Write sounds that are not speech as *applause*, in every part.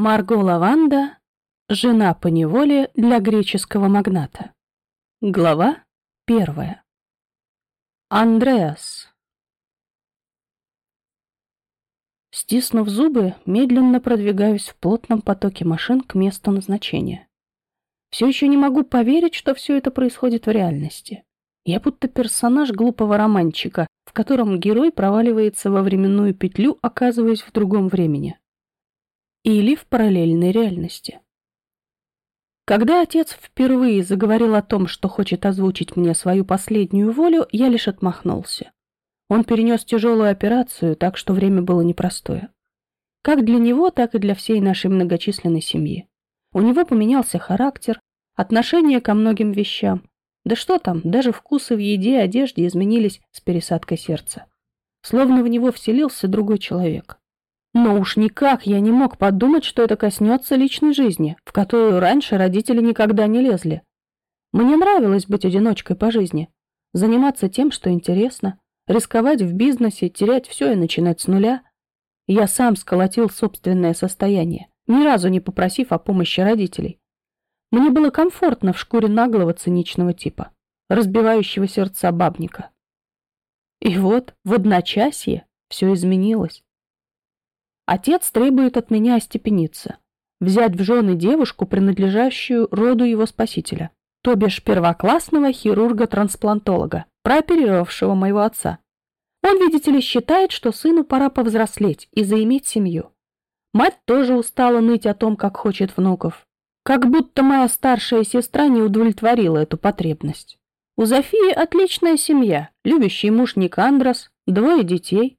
Марго Лаванда, жена по неволе для греческого магната. Глава первая. Андреас. Стиснув зубы, медленно продвигаюсь в плотном потоке машин к месту назначения. Все еще не могу поверить, что все это происходит в реальности. Я будто персонаж глупого романчика, в котором герой проваливается во временную петлю, оказываясь в другом времени или в параллельной реальности. Когда отец впервые заговорил о том, что хочет озвучить мне свою последнюю волю, я лишь отмахнулся. Он перенес тяжелую операцию, так что время было непростое. Как для него, так и для всей нашей многочисленной семьи. У него поменялся характер, отношение ко многим вещам. Да что там, даже вкусы в еде и одежде изменились с пересадкой сердца. Словно в него вселился другой человек. Но уж никак я не мог подумать, что это коснется личной жизни, в которую раньше родители никогда не лезли. Мне нравилось быть одиночкой по жизни, заниматься тем, что интересно, рисковать в бизнесе, терять все и начинать с нуля. Я сам сколотил собственное состояние, ни разу не попросив о помощи родителей. Мне было комфортно в шкуре наглого циничного типа, разбивающего сердца бабника. И вот в одночасье все изменилось. Отец требует от меня остепениться, взять в жены девушку, принадлежащую роду его спасителя, то бишь первоклассного хирурга-трансплантолога, прооперировавшего моего отца. Он, видите ли, считает, что сыну пора повзрослеть и заиметь семью. Мать тоже устала ныть о том, как хочет внуков. Как будто моя старшая сестра не удовлетворила эту потребность. У Зофии отличная семья, любящий муж Никандрос, двое детей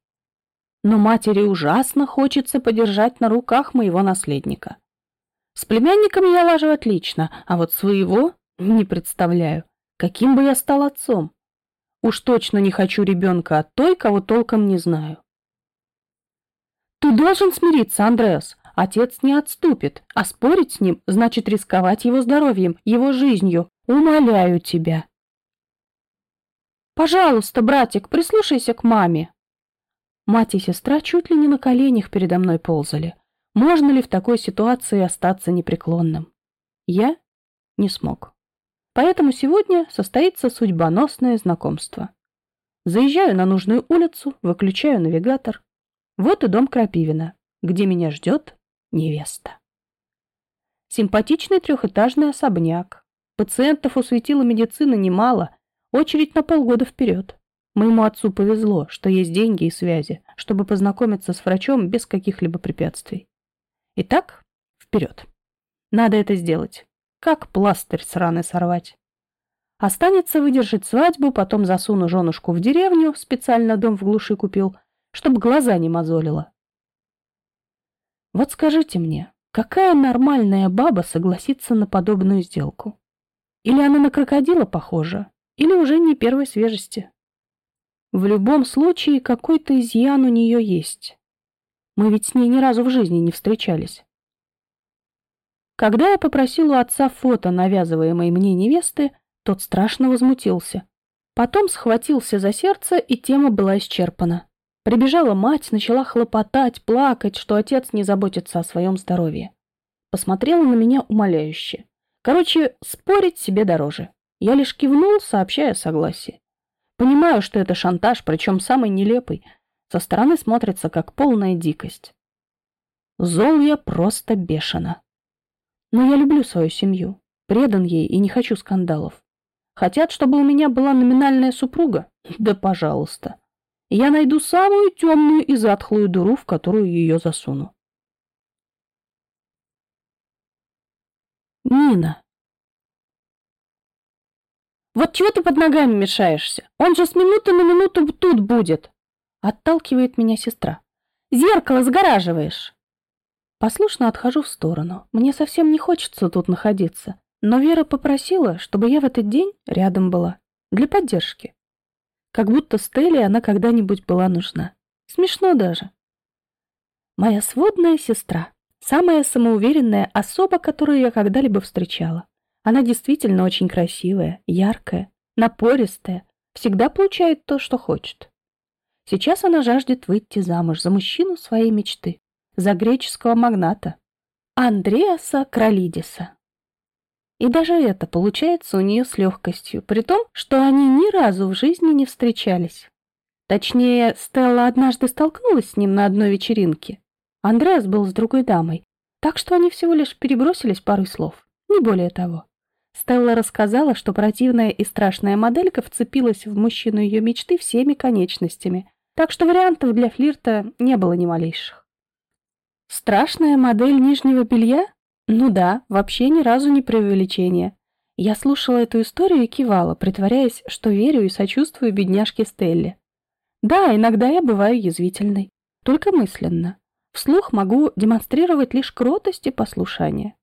но матери ужасно хочется подержать на руках моего наследника. С племянником я лажу отлично, а вот своего не представляю, каким бы я стал отцом. Уж точно не хочу ребенка от той, кого толком не знаю. Ты должен смириться, Андреас. Отец не отступит, а спорить с ним значит рисковать его здоровьем, его жизнью. Умоляю тебя. Пожалуйста, братик, прислушайся к маме. Мать и сестра чуть ли не на коленях передо мной ползали. Можно ли в такой ситуации остаться непреклонным? Я не смог. Поэтому сегодня состоится судьбоносное знакомство. Заезжаю на нужную улицу, выключаю навигатор. Вот и дом Крапивина, где меня ждет невеста. Симпатичный трехэтажный особняк. Пациентов у светила медицины немало, очередь на полгода вперед. Моему отцу повезло, что есть деньги и связи, чтобы познакомиться с врачом без каких-либо препятствий. Итак, вперед. Надо это сделать. Как пластырь с раны сорвать. Останется выдержать свадьбу, потом засуну женушку в деревню, специально дом в глуши купил, чтобы глаза не мозолило. Вот скажите мне, какая нормальная баба согласится на подобную сделку? Или она на крокодила похожа, или уже не первой свежести? В любом случае, какой-то изъян у нее есть. Мы ведь с ней ни разу в жизни не встречались. Когда я попросил у отца фото навязываемой мне невесты, тот страшно возмутился. Потом схватился за сердце, и тема была исчерпана. Прибежала мать, начала хлопотать, плакать, что отец не заботится о своем здоровье. Посмотрела на меня умоляюще. Короче, спорить себе дороже. Я лишь кивнул, сообщая согласие. Понимаю, что это шантаж, причем самый нелепый. Со стороны смотрится как полная дикость. Зол я просто бешено. Но я люблю свою семью, предан ей и не хочу скандалов. Хотят, чтобы у меня была номинальная супруга? *laughs* Да пожалуйста. Я найду самую темную и затхлую дуру, в которую ее засуну. Нина. Вот чего ты под ногами мешаешься? Он же с минуты на минуту тут будет. Отталкивает меня сестра. Зеркало загораживаешь. Послушно отхожу в сторону. Мне совсем не хочется тут находиться. Но Вера попросила, чтобы я в этот день рядом была. Для поддержки. Как будто Стелле она когда-нибудь была нужна. Смешно даже. Моя сводная сестра. Самая самоуверенная особа, которую я когда-либо встречала. Она действительно очень красивая, яркая, напористая, всегда получает то, что хочет. Сейчас она жаждет выйти замуж за мужчину своей мечты, за греческого магната. Андреаса Кролидиса. И даже это получается у нее с легкостью, при том, что они ни разу в жизни не встречались. Точнее, Стелла однажды столкнулась с ним на одной вечеринке. Андреас был с другой дамой, так что они всего лишь перебросились парой слов, не более того. Стелла рассказала, что противная и страшная моделька вцепилась в мужчину ее мечты всеми конечностями, так что вариантов для флирта не было ни малейших. Страшная модель нижнего белья? Ну да, вообще ни разу не преувеличение. Я слушала эту историю и кивала, притворяясь, что верю и сочувствую бедняжке Стелле. Да, иногда я бываю язвительной, только мысленно. Вслух могу демонстрировать лишь кротость и послушание.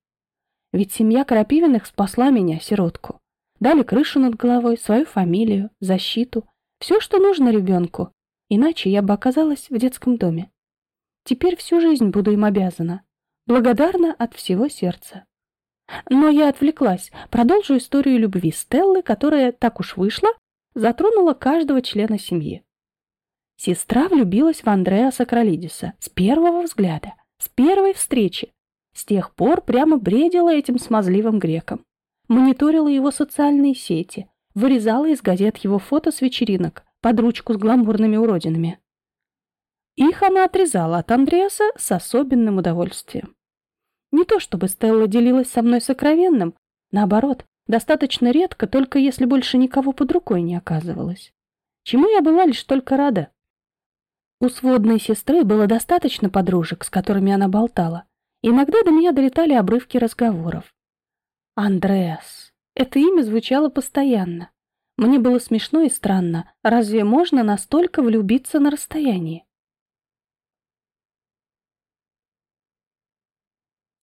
Ведь семья Крапивиных спасла меня, сиротку. Дали крышу над головой, свою фамилию, защиту, все, что нужно ребенку. Иначе я бы оказалась в детском доме. Теперь всю жизнь буду им обязана. Благодарна от всего сердца. Но я отвлеклась. Продолжу историю любви Стеллы, которая, так уж вышла, затронула каждого члена семьи. Сестра влюбилась в Андреа Сакралидиса с первого взгляда, с первой встречи. С тех пор прямо бредила этим смазливым греком. Мониторила его социальные сети, вырезала из газет его фото с вечеринок под ручку с гламурными уродинами. Их она отрезала от Андреаса с особенным удовольствием. Не то чтобы Стелла делилась со мной сокровенным, наоборот, достаточно редко, только если больше никого под рукой не оказывалось. Чему я была лишь только рада. У сводной сестры было достаточно подружек, с которыми она болтала. Иногда до меня долетали обрывки разговоров. Андреас. Это имя звучало постоянно. Мне было смешно и странно. Разве можно настолько влюбиться на расстоянии?